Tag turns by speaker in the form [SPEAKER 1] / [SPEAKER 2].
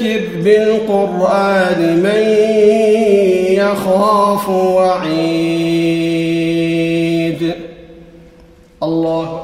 [SPEAKER 1] فذكر بالقرآن من يخاف وعيد. الله